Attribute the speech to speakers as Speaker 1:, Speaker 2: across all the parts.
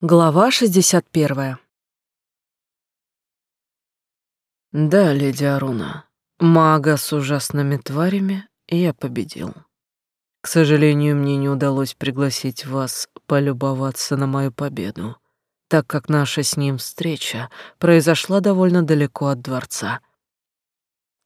Speaker 1: Глава 61.
Speaker 2: Да, леди Аруна, мага с ужасными тварями я победил. К сожалению, мне не удалось пригласить вас полюбоваться на мою победу, так как наша с ним встреча произошла довольно далеко от дворца.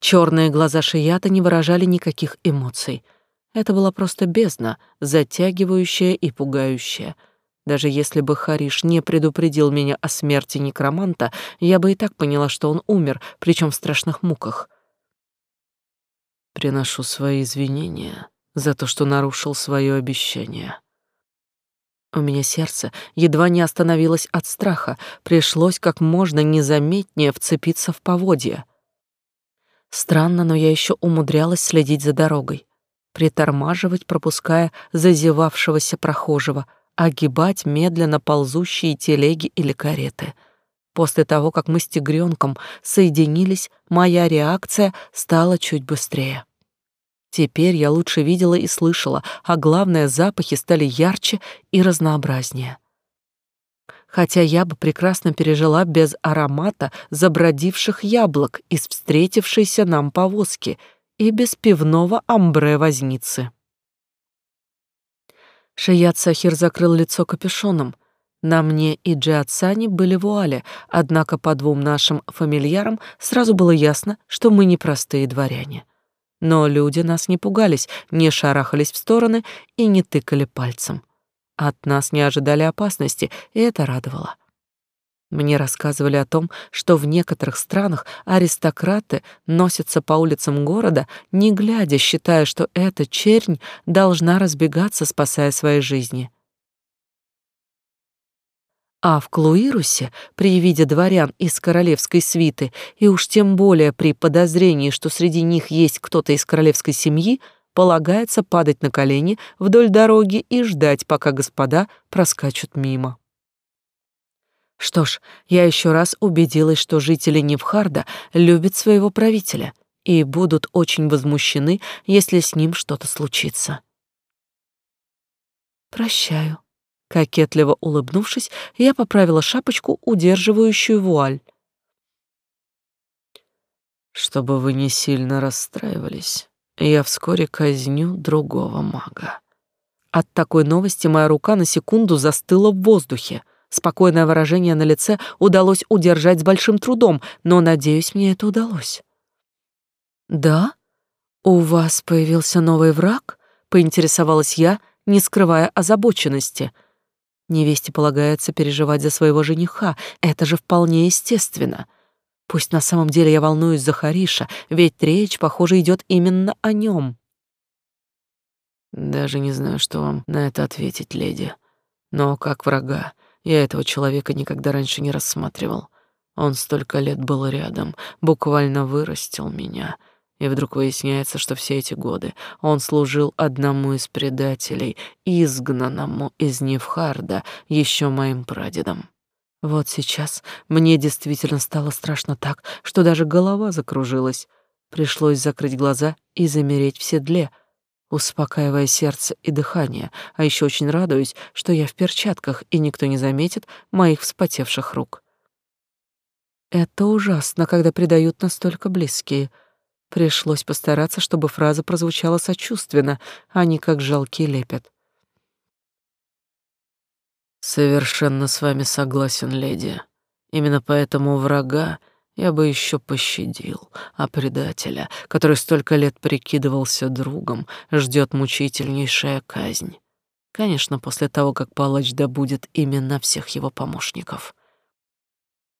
Speaker 1: Черные глаза Шията не выражали никаких эмоций. Это была просто бездна, затягивающая и пугающая — даже если бы Хариш не предупредил меня о смерти некроманта, я бы и так поняла, что он умер, причем в страшных муках.
Speaker 2: Приношу свои извинения за то, что нарушил свое обещание.
Speaker 1: У меня сердце едва не остановилось от страха, пришлось как можно незаметнее вцепиться в поводья. Странно, но я еще умудрялась следить за дорогой, притормаживать, пропуская зазевавшегося прохожего — огибать медленно ползущие телеги или кареты. После того, как мы с тигренком соединились, моя реакция стала чуть быстрее. Теперь я лучше видела и слышала, а главное, запахи стали ярче и разнообразнее. Хотя я бы прекрасно пережила без аромата забродивших яблок из встретившейся нам повозки и без пивного амбре-возницы. Шият Сахир закрыл лицо капюшоном. На мне и Джиатсани были вуали, однако по двум нашим фамильярам сразу было ясно, что мы не простые дворяне. Но люди нас не пугались, не шарахались в стороны и не тыкали пальцем. От нас не ожидали опасности, и это радовало. Мне рассказывали о том, что в некоторых странах аристократы носятся по улицам города, не глядя, считая, что эта чернь должна разбегаться, спасая свои жизни. А в Клуирусе, при виде дворян из королевской свиты, и уж тем более при подозрении, что среди них есть кто-то из королевской семьи, полагается падать на колени вдоль дороги и ждать, пока господа проскачут мимо. Что ж, я еще раз убедилась, что жители Невхарда любят своего правителя и будут очень возмущены, если с ним что-то случится. Прощаю. Кокетливо улыбнувшись, я поправила шапочку, удерживающую вуаль.
Speaker 2: Чтобы вы не сильно расстраивались, я вскоре казню другого мага.
Speaker 1: От такой новости моя рука на секунду застыла в воздухе. Спокойное выражение на лице удалось удержать с большим трудом, но, надеюсь, мне это удалось. «Да? У вас появился новый враг?» — поинтересовалась я, не скрывая озабоченности. Невесте полагается переживать за своего жениха, это же вполне естественно. Пусть на самом деле я волнуюсь за Хариша, ведь речь, похоже, идет именно о нем.
Speaker 2: Даже не знаю, что вам на это ответить, леди. Но как врага я этого человека никогда раньше не рассматривал. Он столько лет был рядом, буквально вырастил меня. И вдруг выясняется, что все эти годы он служил одному из предателей, изгнанному из Невхарда, еще моим прадедом.
Speaker 1: Вот сейчас мне действительно стало страшно так, что даже голова закружилась. Пришлось закрыть глаза и замереть в седле — успокаивая сердце и дыхание, а еще очень радуюсь, что я в перчатках, и никто не заметит моих вспотевших рук. Это ужасно, когда предают настолько близкие. Пришлось постараться, чтобы фраза прозвучала сочувственно, а не как жалкий лепет.
Speaker 2: Совершенно с вами согласен, леди. Именно поэтому врага я бы еще пощадил, а предателя, который столько лет прикидывался другом, ждет мучительнейшая казнь. Конечно, после того, как палач добудет именно всех его помощников.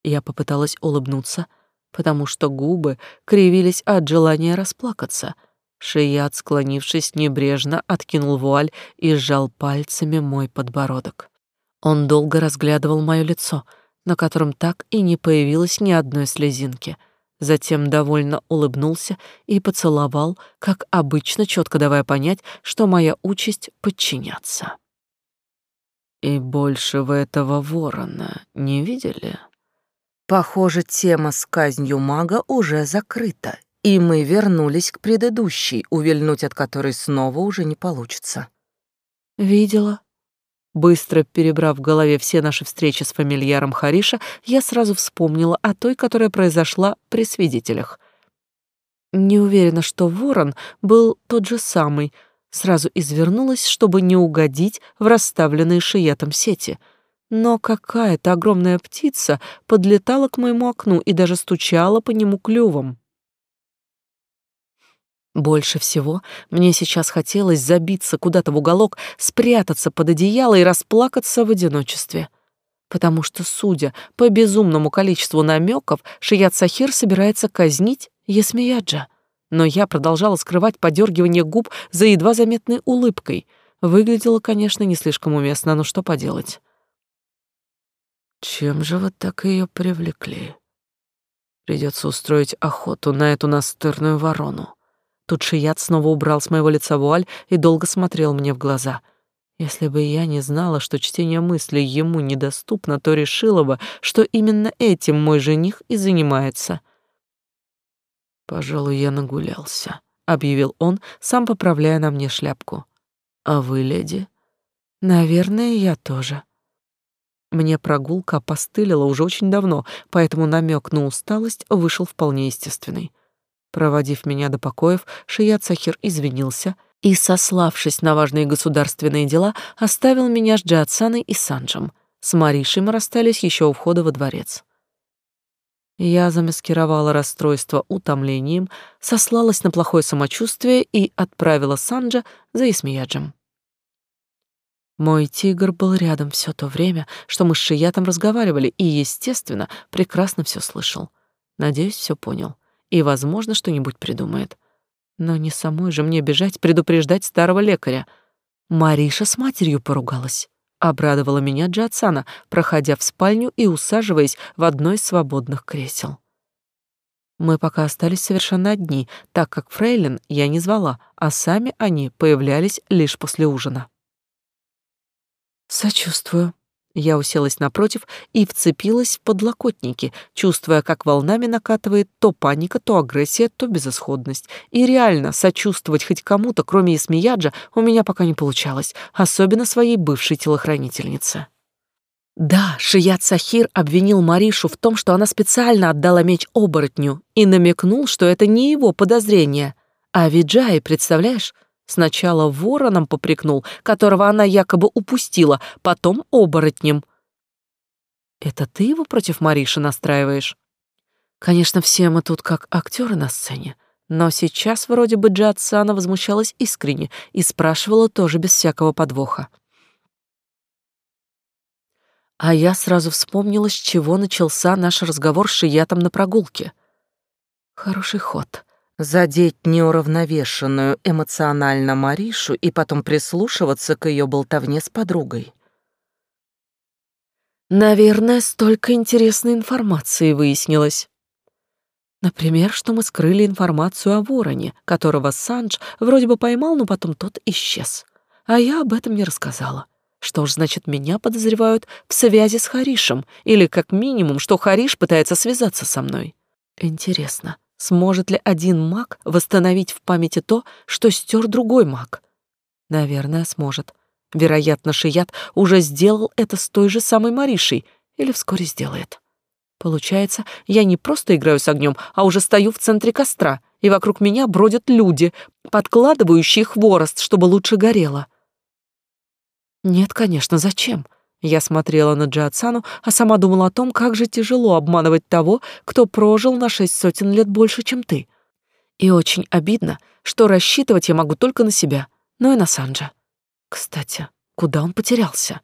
Speaker 1: Я попыталась улыбнуться, потому что губы кривились от желания расплакаться. Шият, склонившись небрежно, откинул вуаль и сжал пальцами мой подбородок. Он долго разглядывал мое лицо — на котором так и не появилось ни одной слезинки. Затем довольно улыбнулся и поцеловал, как обычно, четко давая понять, что моя участь — подчиняться.
Speaker 2: «И больше вы этого ворона не видели?»
Speaker 1: Похоже, тема с казнью мага уже закрыта, и мы вернулись к предыдущей, увильнуть от которой снова уже не получится. Видела. Быстро перебрав в голове все наши встречи с фамильяром Хариша, я сразу вспомнила о той, которая произошла при свидетелях. Не уверена, что ворон был тот же самый. Сразу извернулась, чтобы не угодить в расставленные шиятом сети. Но какая-то огромная птица подлетала к моему окну и даже стучала по нему клювом. Больше всего мне сейчас хотелось забиться куда-то в уголок, спрятаться под одеяло и расплакаться в одиночестве. Потому что, судя по безумному количеству намеков, Шият Сахир собирается казнить Ясмияджа. Но я продолжала скрывать подергивание губ за едва заметной улыбкой. Выглядело, конечно, не слишком уместно, но что поделать.
Speaker 2: Чем же вы так ее привлекли? Придется устроить охоту на эту настырную ворону. Тут Шият снова убрал с моего лица вуаль и долго смотрел мне в глаза. Если бы я не знала, что чтение мыслей ему недоступно, то решила бы, что именно этим мой жених и занимается. «Пожалуй, я нагулялся», — объявил он, сам поправляя на мне шляпку. «А вы, леди?» «Наверное, я тоже». Мне прогулка опостылила уже очень давно, поэтому намек на усталость вышел вполне естественный. Проводив меня до покоев, Шият Сахир извинился и, сославшись на важные государственные дела, оставил меня с Джиатсаной и Санджем. С Маришей мы расстались еще у входа во дворец. Я замаскировала расстройство утомлением, сослалась на плохое самочувствие и отправила Санджа за Исмияджем. Мой тигр был рядом все то время, что мы с Шиятом разговаривали, и, естественно, прекрасно все слышал. Надеюсь, все понял и, возможно, что-нибудь придумает. Но не самой же мне бежать предупреждать старого лекаря. Мариша с матерью поругалась. Обрадовала меня Джатсана, проходя в спальню и усаживаясь в одно из свободных кресел. Мы пока остались совершенно одни, так как фрейлин я не звала, а сами они появлялись лишь после ужина. «Сочувствую», я уселась напротив и вцепилась в подлокотники, чувствуя, как волнами накатывает то паника, то агрессия, то безысходность. И реально сочувствовать хоть кому-то, кроме Исмияджа, у меня пока не получалось, особенно своей бывшей телохранительнице. Да, Шият Сахир обвинил Маришу в том, что она специально отдала меч оборотню и намекнул, что это не его подозрение. А Виджай, представляешь, Сначала вороном попрекнул, которого она якобы упустила, потом оборотнем. Это ты его против Мариши настраиваешь? Конечно, все мы тут как актеры на сцене, но сейчас вроде бы Джатсана возмущалась искренне и спрашивала тоже без всякого подвоха. А я сразу вспомнила, с чего начался наш разговор с Шиятом на прогулке. Хороший ход задеть неуравновешенную эмоционально Маришу и потом прислушиваться к ее болтовне с подругой. Наверное, столько интересной информации выяснилось. Например, что мы скрыли информацию о вороне, которого Сандж вроде бы поймал, но потом тот исчез. А я об этом не рассказала. Что ж, значит, меня подозревают в связи с Харишем, или как минимум, что Хариш пытается связаться со мной. Интересно, Сможет ли один маг восстановить в памяти то, что стер другой маг? Наверное, сможет. Вероятно, Шият уже сделал это с той же самой Маришей или вскоре сделает. Получается, я не просто играю с огнем, а уже стою в центре костра, и вокруг меня бродят люди, подкладывающие хворост, чтобы лучше горело. Нет, конечно, зачем? Я смотрела на Джиатсану, а сама думала о том, как же тяжело обманывать того, кто прожил на шесть сотен лет больше, чем ты. И очень обидно, что рассчитывать я могу только на себя, но и на Санджа. Кстати, куда он потерялся?